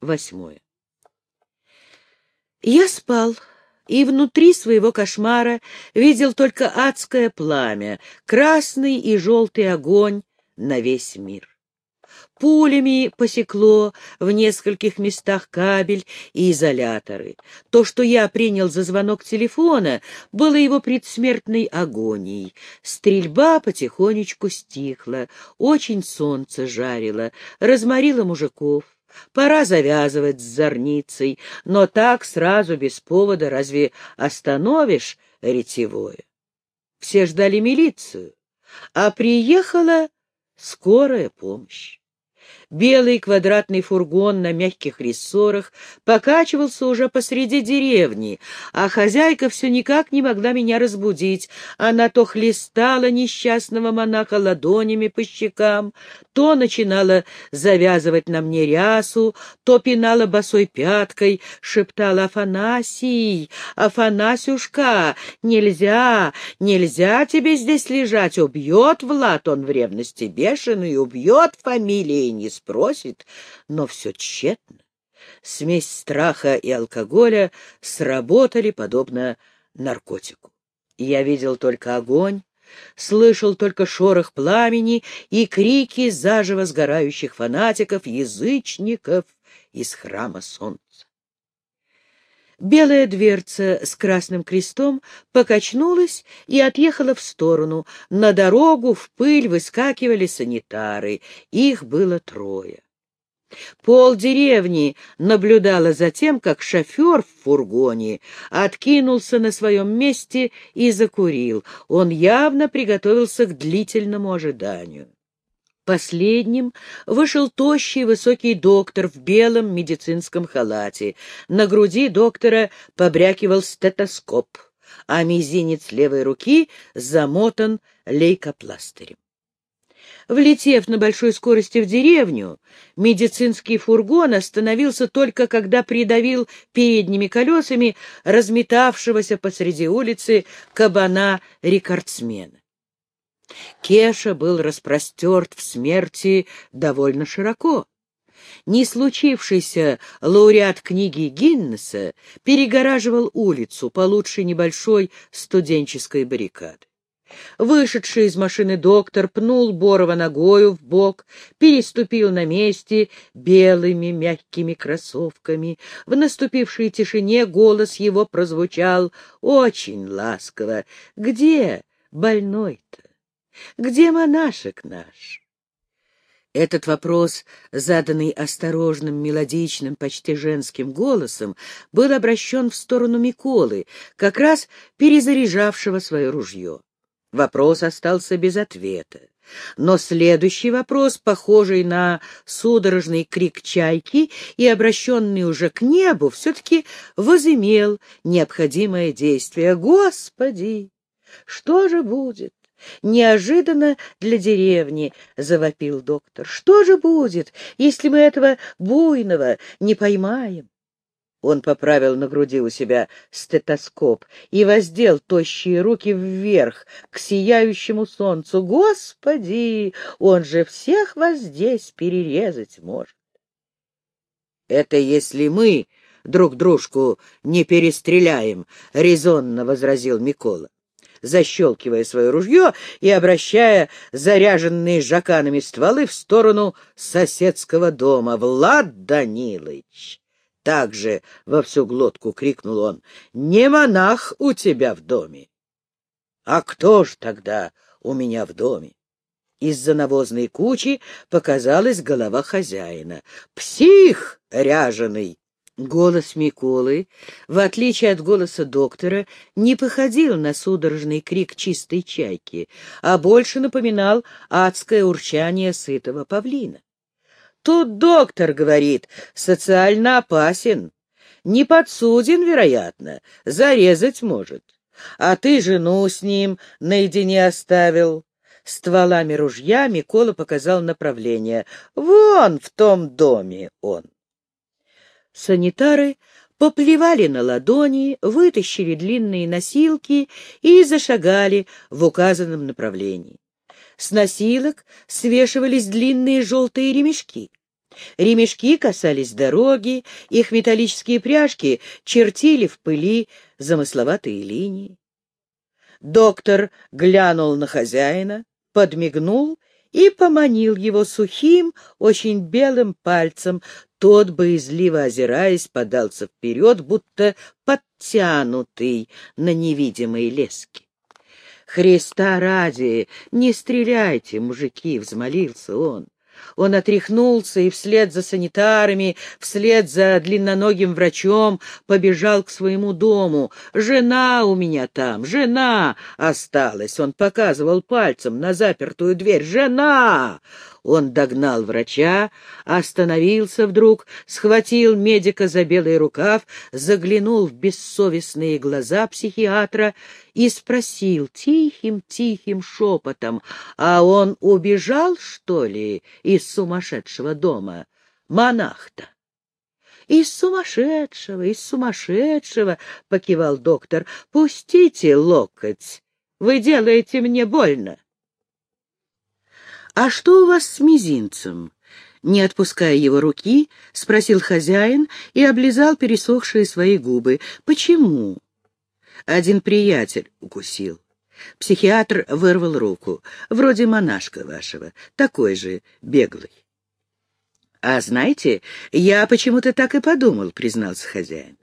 Восьмое. Я спал, и внутри своего кошмара видел только адское пламя, красный и желтый огонь на весь мир. Пулями посекло в нескольких местах кабель и изоляторы. То, что я принял за звонок телефона, было его предсмертной агонией. Стрельба потихонечку стихла, очень солнце жарило, разморило мужиков. Пора завязывать с зорницей, но так сразу, без повода, разве остановишь ретевое? Все ждали милицию, а приехала скорая помощь. Белый квадратный фургон на мягких рессорах покачивался уже посреди деревни, а хозяйка все никак не могла меня разбудить. Она то хлестала несчастного монаха ладонями по щекам, то начинала завязывать на мне рясу, то пинала босой пяткой, шептала «Афанасий, Афанасюшка, нельзя, нельзя тебе здесь лежать, убьет Влад, он в ревности бешеный, убьет фамилии, не спросит, но все тщетно. Смесь страха и алкоголя сработали подобно наркотику. Я видел только огонь, слышал только шорох пламени и крики заживо сгорающих фанатиков, язычников из храма солнца. Белая дверца с красным крестом покачнулась и отъехала в сторону. На дорогу в пыль выскакивали санитары. Их было трое. Пол деревни наблюдала за тем, как шофер в фургоне откинулся на своем месте и закурил. Он явно приготовился к длительному ожиданию. Последним вышел тощий высокий доктор в белом медицинском халате. На груди доктора побрякивал стетоскоп, а мизинец левой руки замотан лейкопластырем. Влетев на большой скорости в деревню, медицинский фургон остановился только когда придавил передними колесами разметавшегося посреди улицы кабана-рекордсмена. Кеша был распростерт в смерти довольно широко. Не случившийся лауреат книги Гиннесса перегораживал улицу получше небольшой студенческой баррикады. Вышедший из машины доктор пнул Борова ногою в бок, переступил на месте белыми мягкими кроссовками. В наступившей тишине голос его прозвучал очень ласково. «Где больной-то?» Где монашек наш? Этот вопрос, заданный осторожным, мелодичным, почти женским голосом, был обращен в сторону Миколы, как раз перезаряжавшего свое ружье. Вопрос остался без ответа. Но следующий вопрос, похожий на судорожный крик чайки и обращенный уже к небу, все-таки возымел необходимое действие. «Господи, что же будет? Неожиданно для деревни, — завопил доктор. Что же будет, если мы этого буйного не поймаем? Он поправил на груди у себя стетоскоп и воздел тощие руки вверх к сияющему солнцу. Господи, он же всех вас здесь перерезать может. Это если мы друг дружку не перестреляем, — резонно возразил Микола защелкивая свое ружье и обращая заряженные жаканами стволы в сторону соседского дома. «Влад Данилович!» Также во всю глотку крикнул он. «Не монах у тебя в доме!» «А кто ж тогда у меня в доме?» Из-за навозной кучи показалась голова хозяина. «Псих ряженый!» Голос Миколы, в отличие от голоса доктора, не походил на судорожный крик чистой чайки, а больше напоминал адское урчание сытого павлина. Тут доктор говорит, социально опасен, не подсуден, вероятно, зарезать может. А ты жену с ним наедине оставил. Стволами ружья Микола показал направление. Вон в том доме он. Санитары поплевали на ладони, вытащили длинные носилки и зашагали в указанном направлении. С носилок свешивались длинные желтые ремешки. Ремешки касались дороги, их металлические пряжки чертили в пыли замысловатые линии. Доктор глянул на хозяина, подмигнул и поманил его сухим, очень белым пальцем. Тот, боязливо озираясь, подался вперед, будто подтянутый на невидимой леске. «Христа ради, не стреляйте, мужики!» — взмолился он. Он отряхнулся и вслед за санитарами, вслед за длинноногим врачом побежал к своему дому. «Жена у меня там, жена осталась!» Он показывал пальцем на запертую дверь. «Жена!» Он догнал врача, остановился вдруг, схватил медика за белый рукав, заглянул в бессовестные глаза психиатра и спросил тихим-тихим шепотом, а он убежал, что ли, из сумасшедшего дома? Монах-то. «Из сумасшедшего, из сумасшедшего!» — покивал доктор. «Пустите локоть, вы делаете мне больно». «А что у вас с мизинцем?» Не отпуская его руки, спросил хозяин и облизал пересохшие свои губы. «Почему?» «Один приятель укусил». Психиатр вырвал руку. «Вроде монашка вашего, такой же беглый». «А знаете, я почему-то так и подумал», — признался хозяин.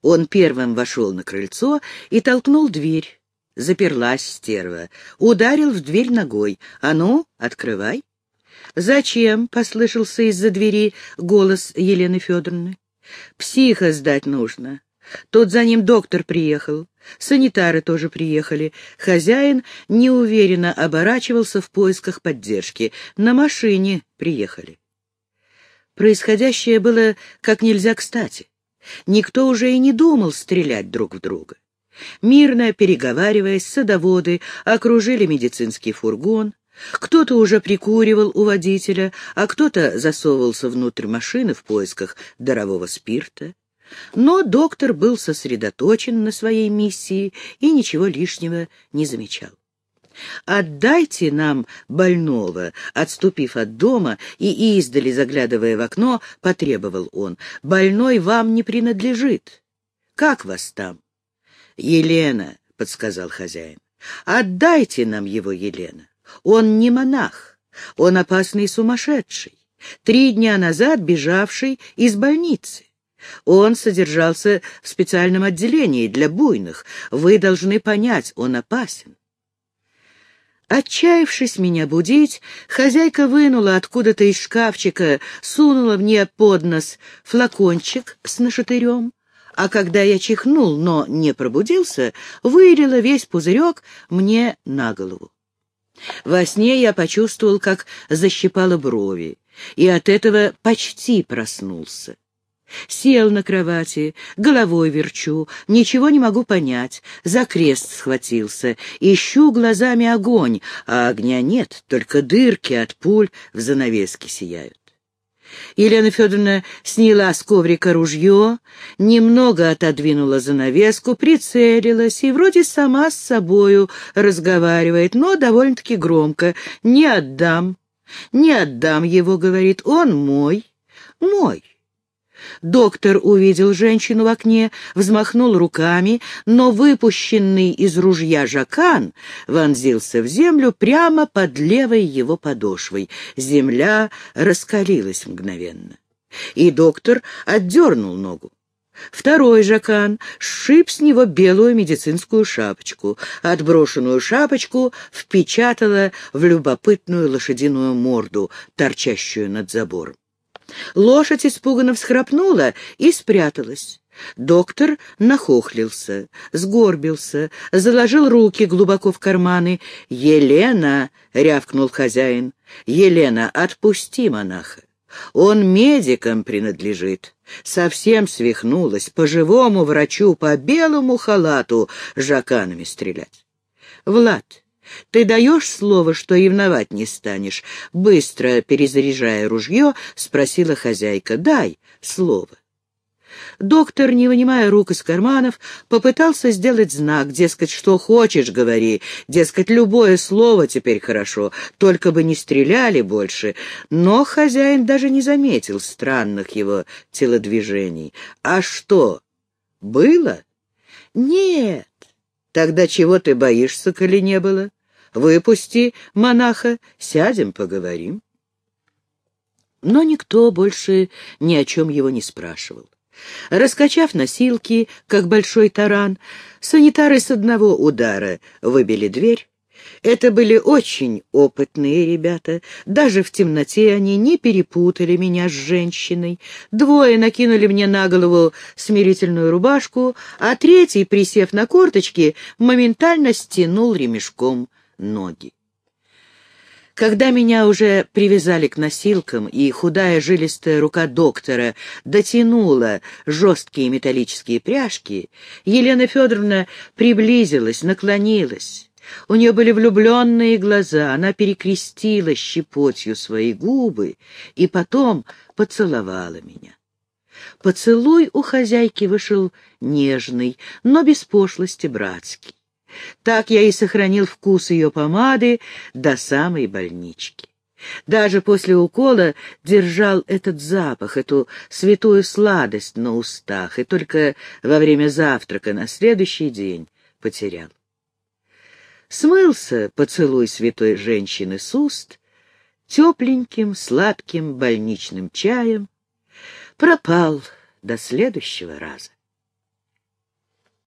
Он первым вошел на крыльцо и толкнул дверь. Заперлась стерва. Ударил в дверь ногой. «А ну, открывай!» «Зачем?» — послышался из-за двери голос Елены Федоровны. «Психа сдать нужно. Тут за ним доктор приехал. Санитары тоже приехали. Хозяин неуверенно оборачивался в поисках поддержки. На машине приехали». Происходящее было как нельзя кстати. Никто уже и не думал стрелять друг в друга. Мирно переговариваясь, садоводы окружили медицинский фургон. Кто-то уже прикуривал у водителя, а кто-то засовывался внутрь машины в поисках дарового спирта. Но доктор был сосредоточен на своей миссии и ничего лишнего не замечал. «Отдайте нам больного», — отступив от дома и издали, заглядывая в окно, потребовал он. «Больной вам не принадлежит. Как вас там?» «Елена», — подсказал хозяин, — «отдайте нам его, Елена. Он не монах, он опасный сумасшедший, три дня назад бежавший из больницы. Он содержался в специальном отделении для буйных. Вы должны понять, он опасен. Отчаявшись меня будить, хозяйка вынула откуда-то из шкафчика, сунула мне под нос флакончик с нашатырем, а когда я чихнул, но не пробудился, вылила весь пузырек мне на голову. Во сне я почувствовал, как защипало брови, и от этого почти проснулся. Сел на кровати, головой верчу, ничего не могу понять, за крест схватился, ищу глазами огонь, а огня нет, только дырки от пуль в занавеске сияют. Елена Федоровна сняла с коврика ружье, немного отодвинула занавеску, прицелилась и вроде сама с собою разговаривает, но довольно-таки громко. «Не отдам, не отдам его», — говорит, — «он мой, мой». Доктор увидел женщину в окне, взмахнул руками, но выпущенный из ружья жакан вонзился в землю прямо под левой его подошвой. Земля раскалилась мгновенно. И доктор отдернул ногу. Второй жакан сшиб с него белую медицинскую шапочку. Отброшенную шапочку впечатала в любопытную лошадиную морду, торчащую над забором. Лошадь испуганно всхрапнула и спряталась. Доктор нахохлился, сгорбился, заложил руки глубоко в карманы. «Елена!» — рявкнул хозяин. «Елена, отпусти монаха! Он медикам принадлежит. Совсем свихнулась, по живому врачу, по белому халату жаканами стрелять. Влад, ты даешь слово, что ревновать не станешь? Быстро перезаряжая ружье, спросила хозяйка. Дай слово. Доктор, не вынимая рук из карманов, попытался сделать знак, дескать, что хочешь, говори, дескать, любое слово теперь хорошо, только бы не стреляли больше. Но хозяин даже не заметил странных его телодвижений. А что, было? Нет. Тогда чего ты боишься, коли не было? Выпусти монаха, сядем, поговорим. Но никто больше ни о чем его не спрашивал. Раскачав носилки, как большой таран, санитары с одного удара выбили дверь. Это были очень опытные ребята. Даже в темноте они не перепутали меня с женщиной. Двое накинули мне на голову смирительную рубашку, а третий, присев на корточки, моментально стянул ремешком ноги. Когда меня уже привязали к носилкам, и худая жилистая рука доктора дотянула жесткие металлические пряжки, Елена Федоровна приблизилась, наклонилась. У нее были влюбленные глаза, она перекрестила щепотью свои губы и потом поцеловала меня. Поцелуй у хозяйки вышел нежный, но без пошлости братский. Так я и сохранил вкус ее помады до самой больнички. Даже после укола держал этот запах, эту святую сладость на устах, и только во время завтрака на следующий день потерял. Смылся поцелуй святой женщины с уст тепленьким, сладким больничным чаем, пропал до следующего раза.